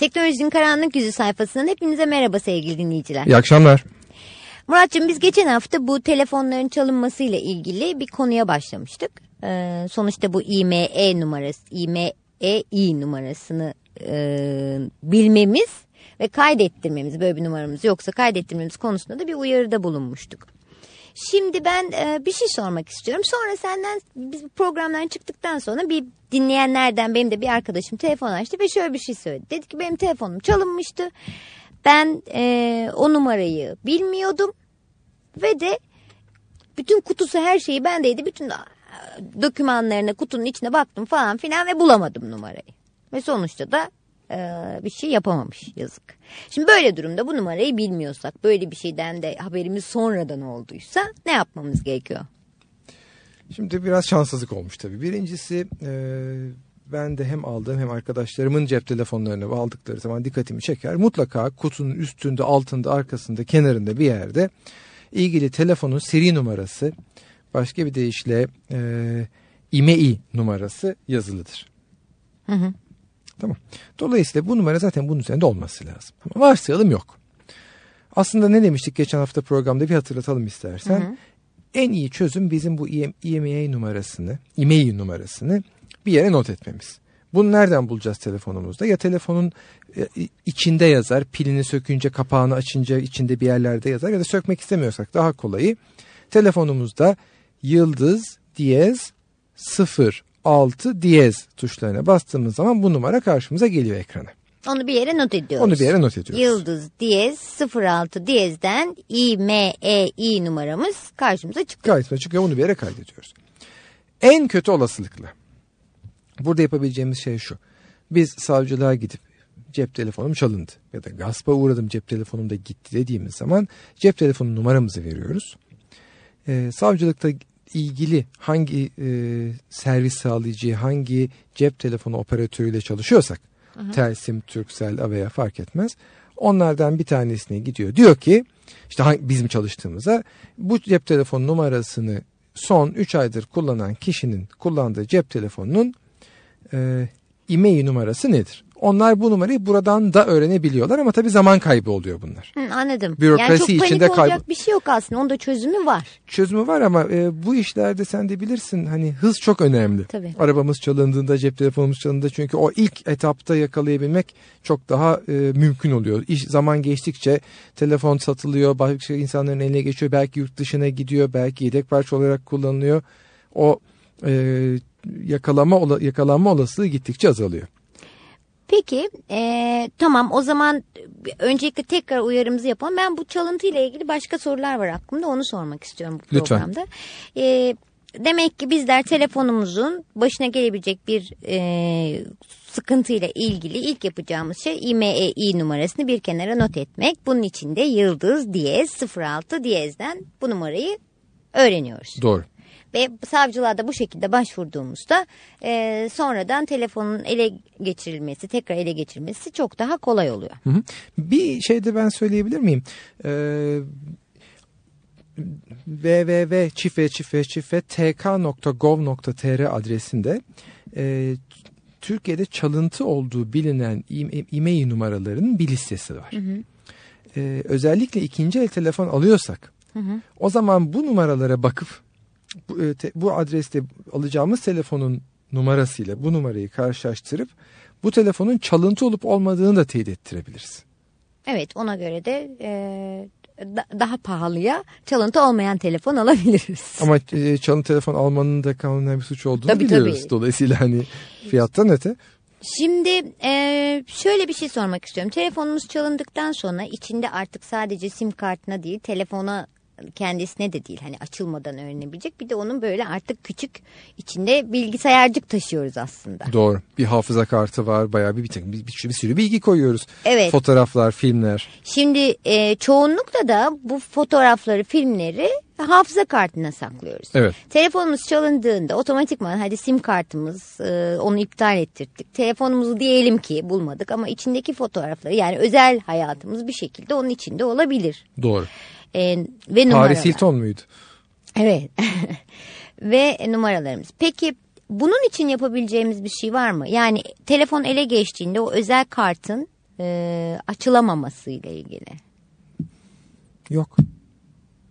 Teknolojinin Karanlık Yüzü sayfasından hepinize merhaba sevgili dinleyiciler. İyi akşamlar. Muratcığım biz geçen hafta bu telefonların çalınmasıyla ilgili bir konuya başlamıştık. Ee, sonuçta bu IME numarası, IMEI numarasını e, bilmemiz ve kaydettirmemiz böyle bir numaramız yoksa kaydettirmemiz konusunda da bir uyarıda bulunmuştuk. Şimdi ben e, bir şey sormak istiyorum. Sonra senden biz programdan çıktıktan sonra bir dinleyenlerden benim de bir arkadaşım telefon açtı ve şöyle bir şey söyledi. Dedi ki benim telefonum çalınmıştı. Ben e, o numarayı bilmiyordum ve de bütün kutusu her şeyi bendeydi. Bütün dokümanlarına kutunun içine baktım falan filan ve bulamadım numarayı. Ve sonuçta da bir şey yapamamış yazık. Şimdi böyle durumda bu numarayı bilmiyorsak böyle bir şeyden de haberimiz sonradan olduysa ne yapmamız gerekiyor? Şimdi biraz şanssızlık olmuş tabii. Birincisi e, ben de hem aldığım hem arkadaşlarımın cep telefonlarını aldıkları zaman dikkatimi çeker. Mutlaka kutunun üstünde, altında, arkasında, kenarında bir yerde ilgili telefonun seri numarası, başka bir deyişle e, IMEI numarası yazılıdır. Hı hı. Tamam. Dolayısıyla bu numara zaten bunun üzerinde olması lazım. Ama varsayalım yok. Aslında ne demiştik geçen hafta programda bir hatırlatalım istersen. Hı hı. En iyi çözüm bizim bu IMEI numarasını, IMEI numarasını bir yere not etmemiz. Bunu nereden bulacağız telefonumuzda? Ya telefonun e, içinde yazar, pilini sökünce, kapağını açınca içinde bir yerlerde yazar ya da sökmek istemiyorsak daha kolayı telefonumuzda yıldız, diyez, 0, 6 diyez tuşlarına bastığımız zaman bu numara karşımıza geliyor ekrana. Onu bir yere not ediyoruz. Onu bir yere not ediyoruz. Yıldız diyez 06 diyezden IMEI numaramız karşımıza çıkıyor. Karşımıza çıkıyor bunu bir yere kaydediyoruz. En kötü olasılıkla burada yapabileceğimiz şey şu. Biz savcılığa gidip cep telefonum çalındı ya da gaspa uğradım cep telefonum da gitti dediğimiz zaman cep telefonu numaramızı veriyoruz. Ee, savcılıkta ilgili hangi e, servis sağlayıcı, hangi cep telefonu operatörüyle çalışıyorsak, Aha. Telsim, Turkcell, Avea fark etmez. Onlardan bir tanesine gidiyor. Diyor ki işte bizim çalıştığımıza bu cep telefonu numarasını son 3 aydır kullanan kişinin kullandığı cep telefonunun e, e-mail numarası nedir? Onlar bu numarayı buradan da öğrenebiliyorlar ama tabii zaman kaybı oluyor bunlar. Hı, anladım. Bürokrasi yani çok panik içinde olacak kaybı. bir şey yok aslında. Onda çözümü var. Çözümü var ama e, bu işlerde sen de bilirsin hani hız çok önemli. Tabii. Arabamız çalındığında, cep telefonumuz çalındığında çünkü o ilk etapta yakalayabilmek çok daha e, mümkün oluyor. İş zaman geçtikçe telefon satılıyor, başka insanların eline geçiyor, belki yurt dışına gidiyor, belki yedek parça olarak kullanılıyor. O e, yakalama yakalanma olasılığı gittikçe azalıyor. Peki e, tamam o zaman öncelikle tekrar uyarımızı yapalım. Ben bu çalıntı ile ilgili başka sorular var aklımda onu sormak istiyorum bu programda. E, demek ki bizler telefonumuzun başına gelebilecek bir e, sıkıntıyla ilgili ilk yapacağımız şey IMEI numarasını bir kenara not etmek. Bunun için de yıldız diyez 06 diyezden bu numarayı öğreniyoruz. Doğru. Ve savcılığa da bu şekilde başvurduğumuzda e, sonradan telefonun ele geçirilmesi, tekrar ele geçirilmesi çok daha kolay oluyor. Hı hı. Bir şey de ben söyleyebilir miyim? Ee, www çife çife çife tk.gov.tr adresinde e, Türkiye'de çalıntı olduğu bilinen e-mail numaralarının bir listesi var. Hı hı. Ee, özellikle ikinci el telefon alıyorsak hı hı. o zaman bu numaralara bakıp bu, e, bu adreste alacağımız telefonun numarasıyla bu numarayı karşılaştırıp bu telefonun çalıntı olup olmadığını da teyit ettirebiliriz. Evet ona göre de e, da, daha pahalıya çalıntı olmayan telefon alabiliriz. Ama e, çalıntı telefon almanın da kanunen bir suç olduğunu tabii, biliyoruz. Tabii. Dolayısıyla hani fiyattan öte. Şimdi e, şöyle bir şey sormak istiyorum. Telefonumuz çalındıktan sonra içinde artık sadece sim kartına değil telefona kendisine de değil hani açılmadan öğrenebilecek bir de onun böyle artık küçük içinde bilgisayarcık taşıyoruz aslında. Doğru bir hafıza kartı var bayağı bir, bir, bir, bir sürü bilgi koyuyoruz. Evet. Fotoğraflar filmler. Şimdi e, çoğunlukla da bu fotoğrafları filmleri hafıza kartına saklıyoruz. Evet. Telefonumuz çalındığında otomatikman hadi sim kartımız e, onu iptal ettirdik. Telefonumuzu diyelim ki bulmadık ama içindeki fotoğrafları yani özel hayatımız bir şekilde onun içinde olabilir. Doğru. E, ve numaralar. Paris Hilton muydu? Evet. ve numaralarımız. Peki bunun için yapabileceğimiz bir şey var mı? Yani telefon ele geçtiğinde o özel kartın e, açılamaması ile ilgili. Yok.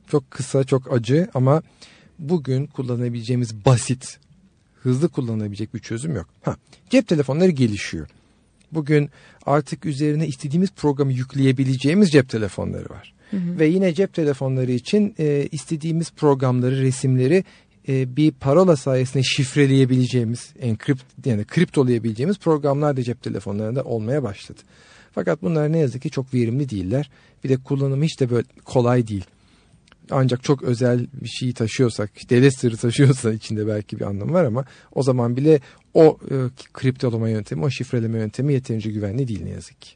Çok kısa, çok acı ama bugün kullanabileceğimiz basit, hızlı kullanabilecek bir çözüm yok. Ha, cep telefonları gelişiyor. Bugün artık üzerine istediğimiz programı yükleyebileceğimiz cep telefonları var. Hı hı. Ve yine cep telefonları için e, istediğimiz programları, resimleri e, bir parola sayesinde şifreleyebileceğimiz, enkript yani kriptolayabileceğimiz programlar da cep telefonlarında olmaya başladı. Fakat bunlar ne yazık ki çok verimli değiller. Bir de kullanımı hiç de böyle kolay değil. Ancak çok özel bir şeyi taşıyorsak, devlet sırrı taşıyorsa içinde belki bir anlamı var ama o zaman bile o e, kriptolama yöntemi, o şifreleme yöntemi yeterince güvenli değil ne yazık ki.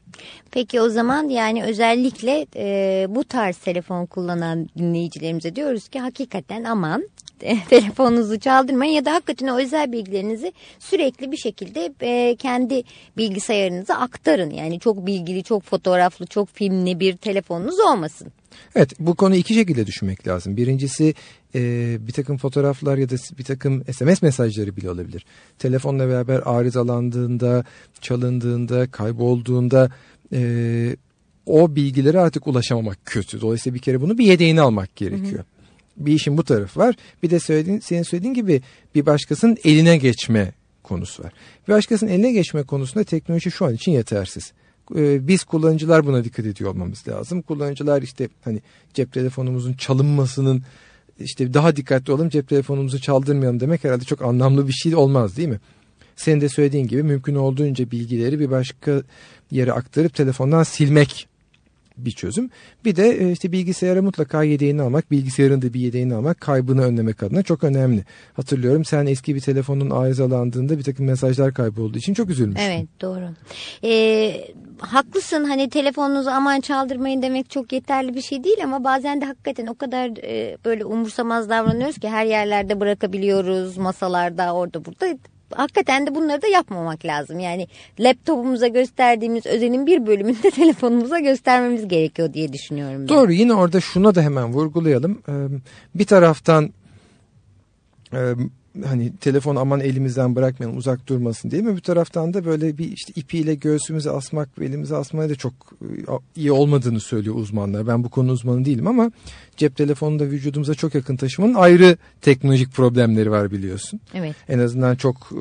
Peki o zaman yani özellikle e, bu tarz telefon kullanan dinleyicilerimize diyoruz ki hakikaten aman telefonunuzu çaldırmayın ya da hakikaten o özel bilgilerinizi sürekli bir şekilde e, kendi bilgisayarınıza aktarın. Yani çok bilgili, çok fotoğraflı, çok filmli bir telefonunuz olmasın. Evet bu konuyu iki şekilde düşünmek lazım. Birincisi e, bir takım fotoğraflar ya da bir takım SMS mesajları bile olabilir. Telefonla beraber arızalandığında, çalındığında, kaybolduğunda e, o bilgilere artık ulaşamamak kötü. Dolayısıyla bir kere bunu bir yedeğini almak gerekiyor. Hı hı bir işin bu tarafı var. Bir de söylediğin, senin söylediğin gibi bir başkasının eline geçme konusu var. Bir başkasının eline geçme konusunda teknoloji şu an için yetersiz. Ee, biz kullanıcılar buna dikkat ediyor olmamız lazım. Kullanıcılar işte hani cep telefonumuzun çalınmasının işte daha dikkatli olalım cep telefonumuzu çaldırmayalım demek herhalde çok anlamlı bir şey olmaz değil mi? Senin de söylediğin gibi mümkün olduğunca bilgileri bir başka yere aktarıp telefondan silmek bir çözüm. Bir de e, işte bilgisayara mutlaka yedeğini almak, bilgisayarın da bir yedeğini almak kaybını önlemek adına çok önemli. Hatırlıyorum sen eski bir telefonun arızalandığında bir takım mesajlar kaybolduğu için çok üzülmüştün. Evet doğru. Ee, haklısın hani telefonunuzu aman çaldırmayın demek çok yeterli bir şey değil ama bazen de hakikaten o kadar e, böyle umursamaz davranıyoruz ki her yerlerde bırakabiliyoruz masalarda orada burada hakikaten de bunları da yapmamak lazım. Yani laptopumuza gösterdiğimiz özenin bir bölümünü de telefonumuza göstermemiz gerekiyor diye düşünüyorum. Ben. Doğru yine orada şuna da hemen vurgulayalım. Bir taraftan hani telefon aman elimizden bırakmayalım uzak durmasın değil mi? Bir taraftan da böyle bir işte ipiyle göğsümüze asmak ve elimize asmaya da çok iyi olmadığını söylüyor uzmanlar. Ben bu konu uzmanı değilim ama cep telefonunu da vücudumuza çok yakın taşımanın ayrı teknolojik problemleri var biliyorsun. Evet. En azından çok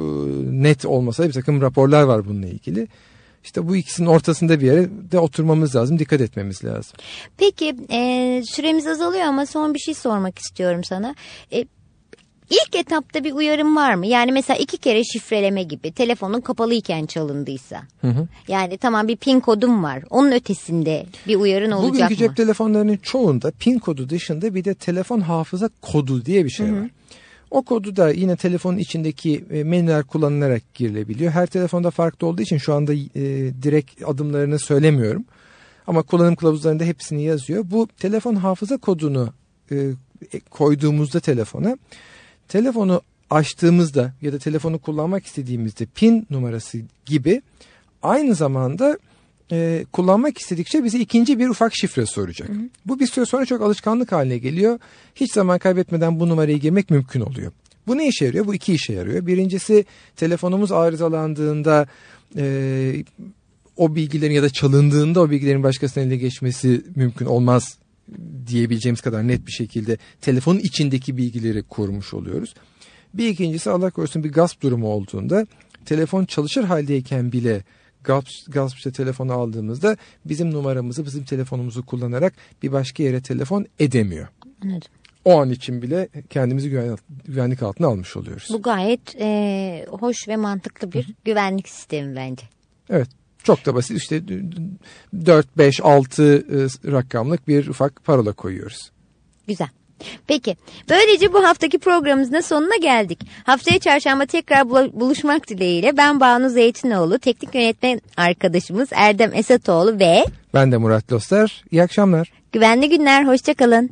net olmasa bir takım raporlar var bununla ilgili. İşte bu ikisinin ortasında bir yere de oturmamız lazım, dikkat etmemiz lazım. Peki e, süremiz azalıyor ama son bir şey sormak istiyorum sana. E, İlk etapta bir uyarım var mı? Yani mesela iki kere şifreleme gibi telefonun kapalıyken çalındıysa. Hı hı. Yani tamam bir pin kodum var. Onun ötesinde bir uyarın olacak Bugünkü mı? Bugünkü cep telefonlarının çoğunda pin kodu dışında bir de telefon hafıza kodu diye bir şey hı hı. var. O kodu da yine telefonun içindeki e, menüler kullanılarak girilebiliyor. Her telefonda farklı olduğu için şu anda e, direkt adımlarını söylemiyorum. Ama kullanım kılavuzlarında hepsini yazıyor. Bu telefon hafıza kodunu e, koyduğumuzda telefona telefonu açtığımızda ya da telefonu kullanmak istediğimizde pin numarası gibi aynı zamanda e, kullanmak istedikçe bize ikinci bir ufak şifre soracak. Hı hı. Bu bir süre sonra çok alışkanlık haline geliyor. Hiç zaman kaybetmeden bu numarayı girmek mümkün oluyor. Bu ne işe yarıyor? Bu iki işe yarıyor. Birincisi telefonumuz arızalandığında e, o bilgilerin ya da çalındığında o bilgilerin başkasının eline geçmesi mümkün olmaz diyebileceğimiz kadar net bir şekilde telefonun içindeki bilgileri korumuş oluyoruz. Bir ikincisi Allah korusun bir gasp durumu olduğunda telefon çalışır haldeyken bile gasp, gasp işte telefonu aldığımızda bizim numaramızı bizim telefonumuzu kullanarak bir başka yere telefon edemiyor. Anladım. O an için bile kendimizi güven, güvenlik altına almış oluyoruz. Bu gayet e, hoş ve mantıklı bir Hı. güvenlik sistemi bence. Evet çok da basit işte 4, 5, 6 rakamlık bir ufak parola koyuyoruz. Güzel. Peki böylece bu haftaki programımızın sonuna geldik. Haftaya çarşamba tekrar buluşmak dileğiyle ben Banu Zeytinoğlu, teknik yönetmen arkadaşımız Erdem Esatoğlu ve... Ben de Murat Loster. İyi akşamlar. Güvenli günler, hoşçakalın.